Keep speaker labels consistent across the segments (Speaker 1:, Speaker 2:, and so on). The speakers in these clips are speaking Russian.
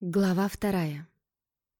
Speaker 1: Глава вторая.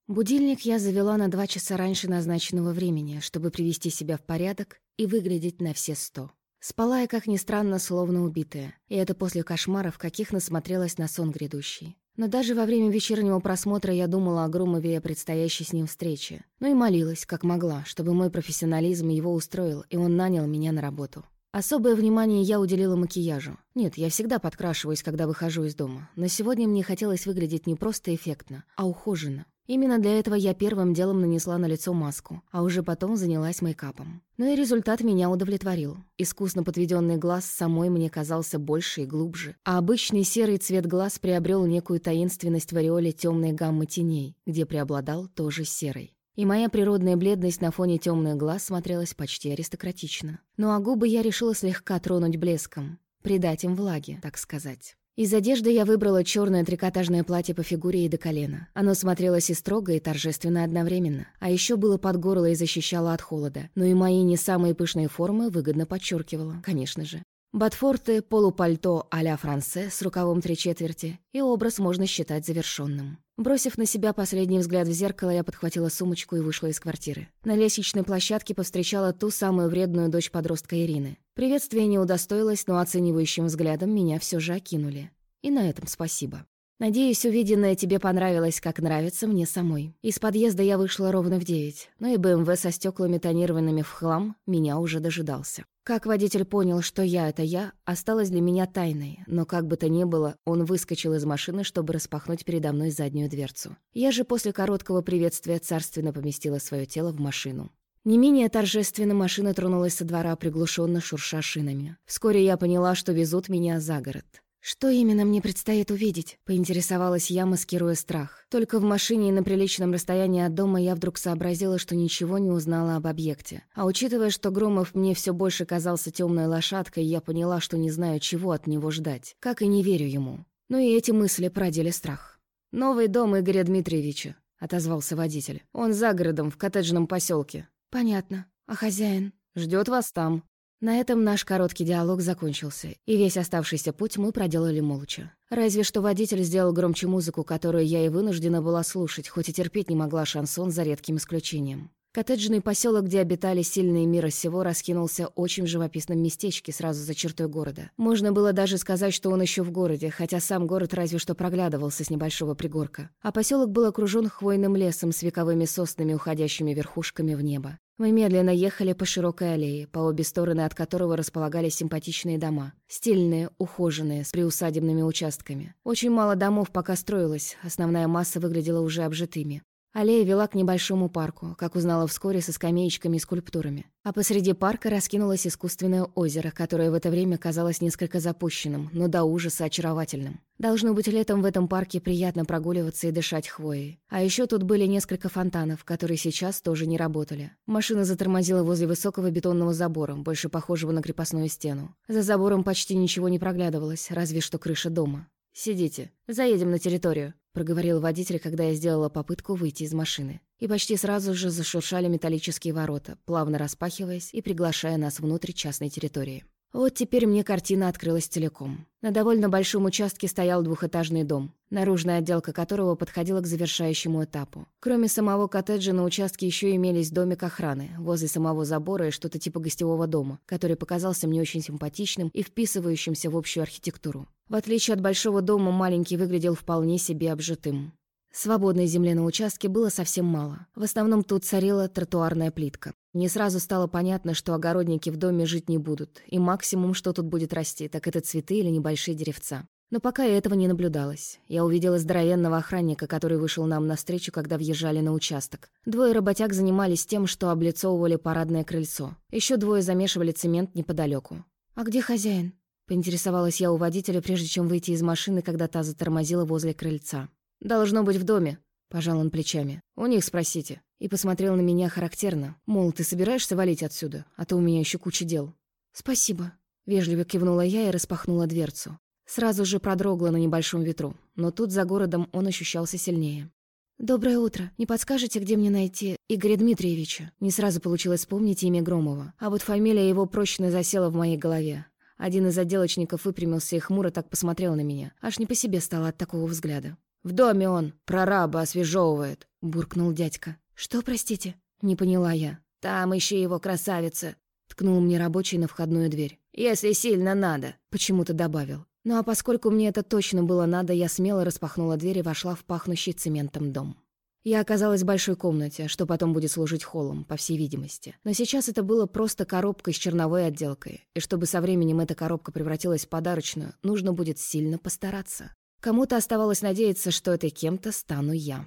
Speaker 1: Будильник я завела на два часа раньше назначенного времени, чтобы привести себя в порядок и выглядеть на все сто. Спала я, как ни странно, словно убитая, и это после кошмаров, каких насмотрелась на сон грядущий. Но даже во время вечернего просмотра я думала о Громове и о предстоящей с ним встрече. Ну и молилась, как могла, чтобы мой профессионализм его устроил, и он нанял меня на работу. Особое внимание я уделила макияжу. Нет, я всегда подкрашиваюсь, когда выхожу из дома. Но сегодня мне хотелось выглядеть не просто эффектно, а ухоженно. Именно для этого я первым делом нанесла на лицо маску, а уже потом занялась мейкапом. Но и результат меня удовлетворил. Искусно подведенный глаз самой мне казался больше и глубже, а обычный серый цвет глаз приобрел некую таинственность в ореоле темной гаммы теней, где преобладал тоже серый. И моя природная бледность на фоне темных глаз смотрелась почти аристократично. Ну а губы я решила слегка тронуть блеском, придать им влаги, так сказать. Из одежды я выбрала черное трикотажное платье по фигуре и до колена. Оно смотрелось и строго, и торжественно одновременно. А еще было под горло и защищало от холода. Но и мои не самые пышные формы выгодно подчеркивало, конечно же. Ботфорты, полупальто а-ля франце с рукавом три четверти, и образ можно считать завершенным. Бросив на себя последний взгляд в зеркало, я подхватила сумочку и вышла из квартиры. На лестничной площадке повстречала ту самую вредную дочь подростка Ирины. Приветствие не удостоилось, но оценивающим взглядом меня все же окинули. И на этом спасибо. Надеюсь, увиденное тебе понравилось, как нравится мне самой. Из подъезда я вышла ровно в девять, но и БМВ со стеклами тонированными в хлам меня уже дожидался. Как водитель понял, что я — это я, осталось для меня тайной, но как бы то ни было, он выскочил из машины, чтобы распахнуть передо мной заднюю дверцу. Я же после короткого приветствия царственно поместила свое тело в машину. Не менее торжественно машина тронулась со двора, приглушенно шурша шинами. Вскоре я поняла, что везут меня за город. «Что именно мне предстоит увидеть?» — поинтересовалась я, маскируя страх. Только в машине и на приличном расстоянии от дома я вдруг сообразила, что ничего не узнала об объекте. А учитывая, что Громов мне все больше казался темной лошадкой, я поняла, что не знаю, чего от него ждать, как и не верю ему. Ну и эти мысли продели страх. «Новый дом Игоря Дмитриевича», — отозвался водитель. «Он за городом, в коттеджном поселке. «Понятно. А хозяин?» Ждет вас там», на этом наш короткий диалог закончился, и весь оставшийся путь мы проделали молча. Разве что водитель сделал громче музыку, которую я и вынуждена была слушать, хоть и терпеть не могла шансон за редким исключением. Коттеджный поселок, где обитали сильные мира сего, раскинулся очень в живописном местечке сразу за чертой города. Можно было даже сказать, что он еще в городе, хотя сам город разве что проглядывался с небольшого пригорка. А поселок был окружен хвойным лесом с вековыми соснами, уходящими верхушками в небо. Мы медленно ехали по широкой аллее, по обе стороны от которого располагались симпатичные дома. Стильные, ухоженные, с приусадебными участками. Очень мало домов пока строилось, основная масса выглядела уже обжитыми. Аллея вела к небольшому парку, как узнала вскоре, со скамеечками и скульптурами. А посреди парка раскинулось искусственное озеро, которое в это время казалось несколько запущенным, но до ужаса очаровательным. Должно быть, летом в этом парке приятно прогуливаться и дышать хвоей. А еще тут были несколько фонтанов, которые сейчас тоже не работали. Машина затормозила возле высокого бетонного забора, больше похожего на крепостную стену. За забором почти ничего не проглядывалось, разве что крыша дома. «Сидите. Заедем на территорию», — проговорил водитель, когда я сделала попытку выйти из машины. И почти сразу же зашуршали металлические ворота, плавно распахиваясь и приглашая нас внутрь частной территории. Вот теперь мне картина открылась целиком. На довольно большом участке стоял двухэтажный дом, наружная отделка которого подходила к завершающему этапу. Кроме самого коттеджа на участке еще имелись домик охраны, возле самого забора и что-то типа гостевого дома, который показался мне очень симпатичным и вписывающимся в общую архитектуру. В отличие от большого дома, маленький выглядел вполне себе обжитым. Свободной земли на участке было совсем мало. В основном тут царила тротуарная плитка. Мне сразу стало понятно, что огородники в доме жить не будут, и максимум, что тут будет расти, так это цветы или небольшие деревца. Но пока этого не наблюдалось. Я увидела здоровенного охранника, который вышел нам навстречу, когда въезжали на участок. Двое работяг занимались тем, что облицовывали парадное крыльцо. Еще двое замешивали цемент неподалеку. «А где хозяин?» Поинтересовалась я у водителя, прежде чем выйти из машины, когда та затормозила возле крыльца. «Должно быть в доме», — пожал он плечами. «У них спросите». И посмотрел на меня характерно. Мол, ты собираешься валить отсюда? А то у меня еще куча дел. «Спасибо», — вежливо кивнула я и распахнула дверцу. Сразу же продрогла на небольшом ветру, но тут за городом он ощущался сильнее. «Доброе утро. Не подскажете, где мне найти Игоря Дмитриевича?» Не сразу получилось вспомнить имя Громова, а вот фамилия его прочно засела в моей голове. Один из отделочников выпрямился и хмуро так посмотрел на меня. Аж не по себе стало от такого взгляда. В доме он, прораба освежевывает», — буркнул дядька. «Что, простите?» — не поняла я. «Там ищи его, красавица», — ткнул мне рабочий на входную дверь. «Если сильно надо», — почему-то добавил. Ну а поскольку мне это точно было надо, я смело распахнула дверь и вошла в пахнущий цементом дом. Я оказалась в большой комнате, что потом будет служить холлом, по всей видимости. Но сейчас это было просто коробкой с черновой отделкой, и чтобы со временем эта коробка превратилась в подарочную, нужно будет сильно постараться. Кому-то оставалось надеяться, что этой кем-то стану я.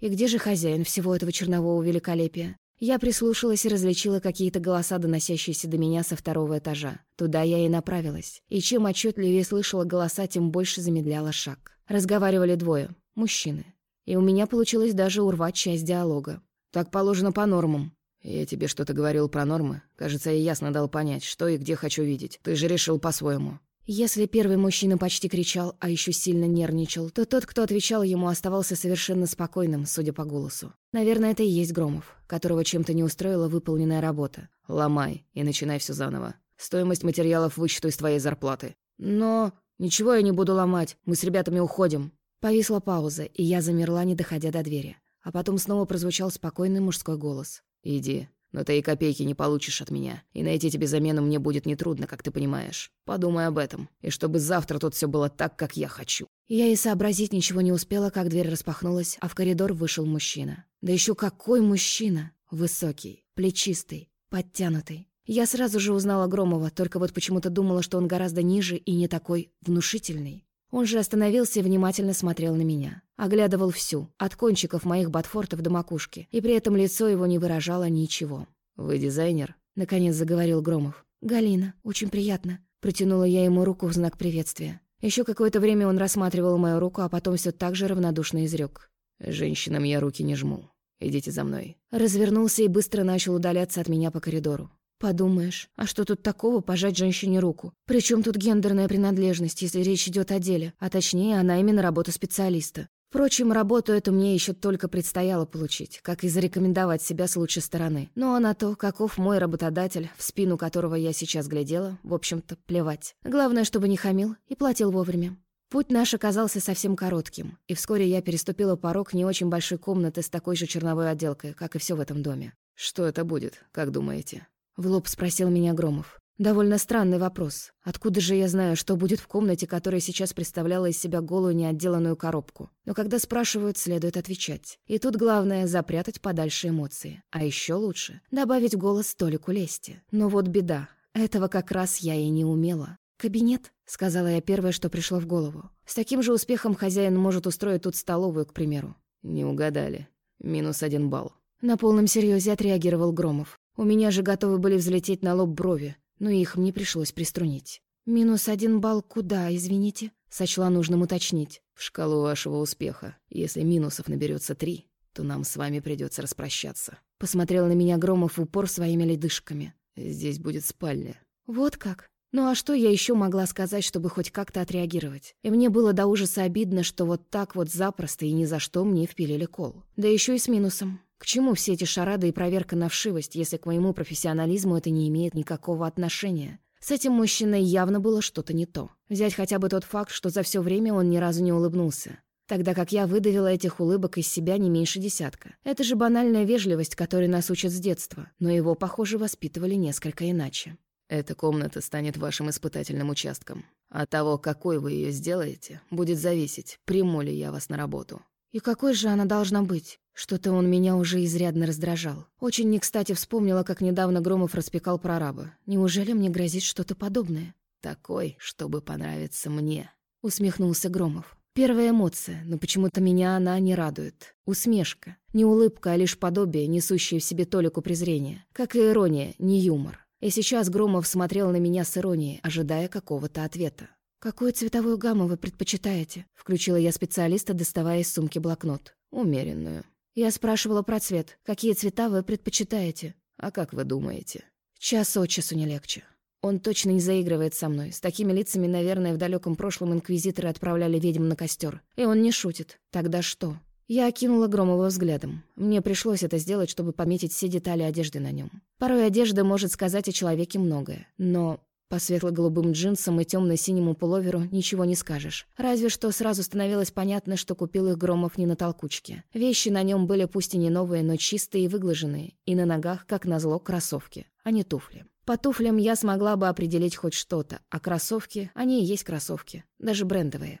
Speaker 1: И где же хозяин всего этого чернового великолепия? Я прислушалась и различила какие-то голоса, доносящиеся до меня со второго этажа. Туда я и направилась. И чем отчетливее слышала голоса, тем больше замедляла шаг. Разговаривали двое. Мужчины. И у меня получилось даже урвать часть диалога. «Так положено по нормам». «Я тебе что-то говорил про нормы. Кажется, я ясно дал понять, что и где хочу видеть. Ты же решил по-своему». Если первый мужчина почти кричал, а еще сильно нервничал, то тот, кто отвечал ему, оставался совершенно спокойным, судя по голосу. Наверное, это и есть Громов, которого чем-то не устроила выполненная работа. «Ломай и начинай все заново. Стоимость материалов вычту из твоей зарплаты». «Но... ничего я не буду ломать. Мы с ребятами уходим». Повисла пауза, и я замерла, не доходя до двери. А потом снова прозвучал спокойный мужской голос. «Иди, но ты и копейки не получишь от меня, и найти тебе замену мне будет нетрудно, как ты понимаешь. Подумай об этом, и чтобы завтра тут все было так, как я хочу». Я и сообразить ничего не успела, как дверь распахнулась, а в коридор вышел мужчина. Да еще какой мужчина! Высокий, плечистый, подтянутый. Я сразу же узнала Громова, только вот почему-то думала, что он гораздо ниже и не такой внушительный. Он же остановился и внимательно смотрел на меня. Оглядывал всю, от кончиков моих ботфортов до макушки, и при этом лицо его не выражало ничего. «Вы дизайнер?» — наконец заговорил Громов. «Галина, очень приятно». Протянула я ему руку в знак приветствия. Еще какое-то время он рассматривал мою руку, а потом все так же равнодушно изрек. «Женщинам я руки не жму. Идите за мной». Развернулся и быстро начал удаляться от меня по коридору. Подумаешь, а что тут такого пожать женщине руку? Причем тут гендерная принадлежность, если речь идет о деле, а точнее, она именно работа специалиста. Впрочем, работу эту мне еще только предстояло получить, как и зарекомендовать себя с лучшей стороны. Ну а на то, каков мой работодатель, в спину которого я сейчас глядела, в общем-то, плевать. Главное, чтобы не хамил и платил вовремя. Путь наш оказался совсем коротким, и вскоре я переступила порог не очень большой комнаты с такой же черновой отделкой, как и все в этом доме. «Что это будет, как думаете?» В лоб спросил меня Громов. Довольно странный вопрос. Откуда же я знаю, что будет в комнате, которая сейчас представляла из себя голую неотделанную коробку? Но когда спрашивают, следует отвечать. И тут главное — запрятать подальше эмоции. А еще лучше — добавить голос столику лести. Но вот беда. Этого как раз я и не умела. «Кабинет?» — сказала я первое, что пришло в голову. «С таким же успехом хозяин может устроить тут столовую, к примеру». «Не угадали. Минус один балл». На полном серьезе отреагировал Громов. У меня же готовы были взлететь на лоб брови, но их мне пришлось приструнить. «Минус один балл куда, извините?» Сочла нужным уточнить. «В шкалу вашего успеха. Если минусов наберется три, то нам с вами придется распрощаться». Посмотрел на меня Громов упор своими ледышками. «Здесь будет спальня». «Вот как?» Ну а что я еще могла сказать, чтобы хоть как-то отреагировать? И мне было до ужаса обидно, что вот так вот запросто и ни за что мне впилили кол. Да еще и с минусом. К чему все эти шарады и проверка на вшивость, если к моему профессионализму это не имеет никакого отношения? С этим мужчиной явно было что-то не то. Взять хотя бы тот факт, что за все время он ни разу не улыбнулся. Тогда как я выдавила этих улыбок из себя не меньше десятка. Это же банальная вежливость, которой нас учат с детства, но его, похоже, воспитывали несколько иначе. Эта комната станет вашим испытательным участком. От того, какой вы ее сделаете, будет зависеть, приму ли я вас на работу. И какой же она должна быть? Что-то он меня уже изрядно раздражал. Очень не кстати вспомнила, как недавно Громов распекал прораба. Неужели мне грозит что-то подобное? «Такой, чтобы понравиться мне», — усмехнулся Громов. Первая эмоция, но почему-то меня она не радует. Усмешка. Не улыбка, а лишь подобие, несущее в себе толику презрения. Как и ирония, не юмор. И сейчас Громов смотрел на меня с иронией, ожидая какого-то ответа. «Какую цветовую гамму вы предпочитаете?» Включила я специалиста, доставая из сумки блокнот. «Умеренную», я спрашивала про цвет. Какие цвета вы предпочитаете? А как вы думаете? Час от часу не легче. Он точно не заигрывает со мной. С такими лицами, наверное, в далеком прошлом инквизиторы отправляли ведьм на костер. И он не шутит. Тогда что? Я окинула Громова взглядом. Мне пришлось это сделать, чтобы пометить все детали одежды на нем. Порой одежда может сказать о человеке многое. Но По светло-голубым джинсам и темно-синему пуловеру ничего не скажешь. Разве что сразу становилось понятно, что купил их Громов не на толкучке. Вещи на нем были пусть и не новые, но чистые и выглаженные. И на ногах, как назло, кроссовки, а не туфли. По туфлям я смогла бы определить хоть что-то, а кроссовки, они и есть кроссовки, даже брендовые.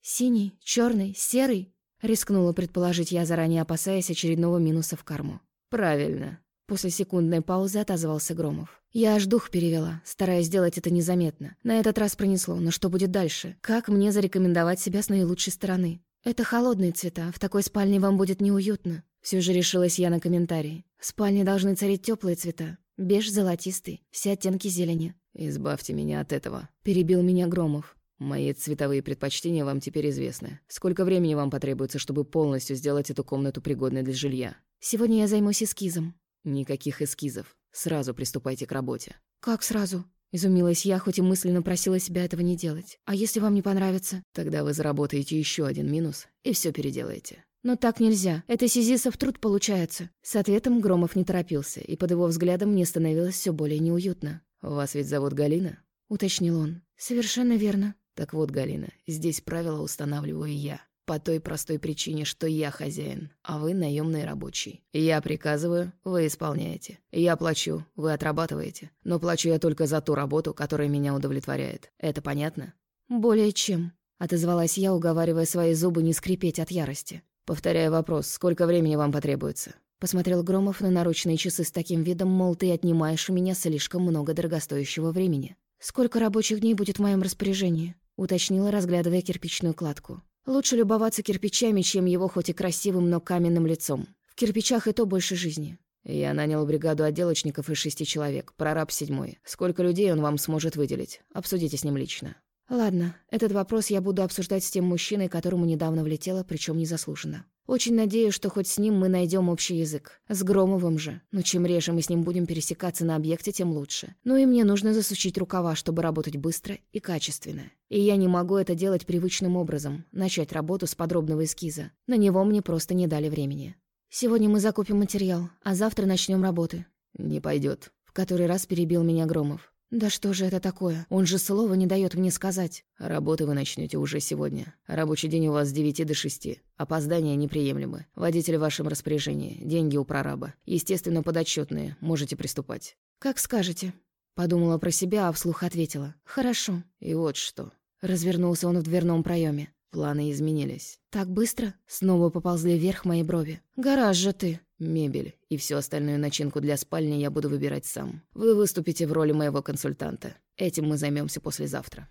Speaker 1: «Синий, черный, серый?» — рискнула предположить я, заранее опасаясь очередного минуса в карму.
Speaker 2: «Правильно», —
Speaker 1: после секундной паузы отозвался Громов. Я аж дух перевела, стараясь сделать это незаметно. На этот раз пронесло, но что будет дальше? Как мне зарекомендовать себя с наилучшей стороны? Это холодные цвета, в такой спальне вам будет неуютно. Все же решилась я на комментарии. В спальне должны царить теплые цвета. Беж золотистый, все оттенки зелени.
Speaker 2: «Избавьте меня от этого», —
Speaker 1: перебил меня Громов.
Speaker 2: Мои цветовые предпочтения вам теперь известны. Сколько времени вам потребуется, чтобы полностью сделать эту комнату пригодной для жилья?
Speaker 1: Сегодня я займусь эскизом.
Speaker 2: Никаких эскизов. Сразу приступайте к работе.
Speaker 1: Как сразу? Изумилась я, хоть и мысленно просила себя этого не делать. А если вам не понравится?
Speaker 2: Тогда вы заработаете еще один минус и все переделаете.
Speaker 1: Но так нельзя. Это сизисов труд получается. С ответом Громов не торопился, и под его взглядом мне становилось все более неуютно.
Speaker 2: «Вас ведь зовут Галина?»
Speaker 1: — уточнил он. «Совершенно верно».
Speaker 2: Так вот, Галина, здесь правила устанавливаю я. По той простой причине, что я хозяин, а вы наемный рабочий. Я приказываю, вы исполняете. Я плачу, вы отрабатываете. Но плачу я только за ту работу, которая меня удовлетворяет. Это понятно?
Speaker 1: Более чем. Отозвалась я, уговаривая свои зубы не скрипеть от ярости.
Speaker 2: Повторяю вопрос, сколько времени вам потребуется?
Speaker 1: Посмотрел Громов на наручные часы с таким видом, мол, ты отнимаешь у меня слишком много дорогостоящего времени. «Сколько рабочих дней будет в моем распоряжении?» — уточнила, разглядывая кирпичную кладку. «Лучше любоваться кирпичами, чем его хоть и красивым, но каменным лицом. В кирпичах и то больше жизни».
Speaker 2: «Я нанял бригаду отделочников из шести человек, прораб седьмой. Сколько людей он вам сможет выделить? Обсудите с ним лично».
Speaker 1: «Ладно, этот вопрос я буду обсуждать с тем мужчиной, которому недавно влетело, причем незаслуженно. Очень надеюсь, что хоть с ним мы найдем общий язык. С Громовым же. Но чем реже мы с ним будем пересекаться на объекте, тем лучше. Ну и мне нужно засучить рукава, чтобы работать быстро и качественно. И я не могу это делать привычным образом, начать работу с подробного эскиза. На него мне просто не дали времени. Сегодня мы закупим материал, а завтра начнем работы.
Speaker 2: «Не пойдет.
Speaker 1: В который раз перебил меня Громов. «Да что же это такое? Он же слова не дает мне сказать».
Speaker 2: «Работы вы начнете уже сегодня. Рабочий день у вас с девяти до шести. Опоздания неприемлемы. Водитель в вашем распоряжении. Деньги у прораба. Естественно, подотчетные. Можете приступать».
Speaker 1: «Как скажете». Подумала про себя, а вслух ответила. «Хорошо».
Speaker 2: «И вот что».
Speaker 1: Развернулся он в дверном проеме.
Speaker 2: Планы изменились.
Speaker 1: «Так быстро?» Снова поползли вверх мои брови. «Гараж же ты!»
Speaker 2: Мебель и всю остальную начинку для спальни я буду выбирать сам. Вы выступите в роли моего консультанта. Этим мы займемся послезавтра.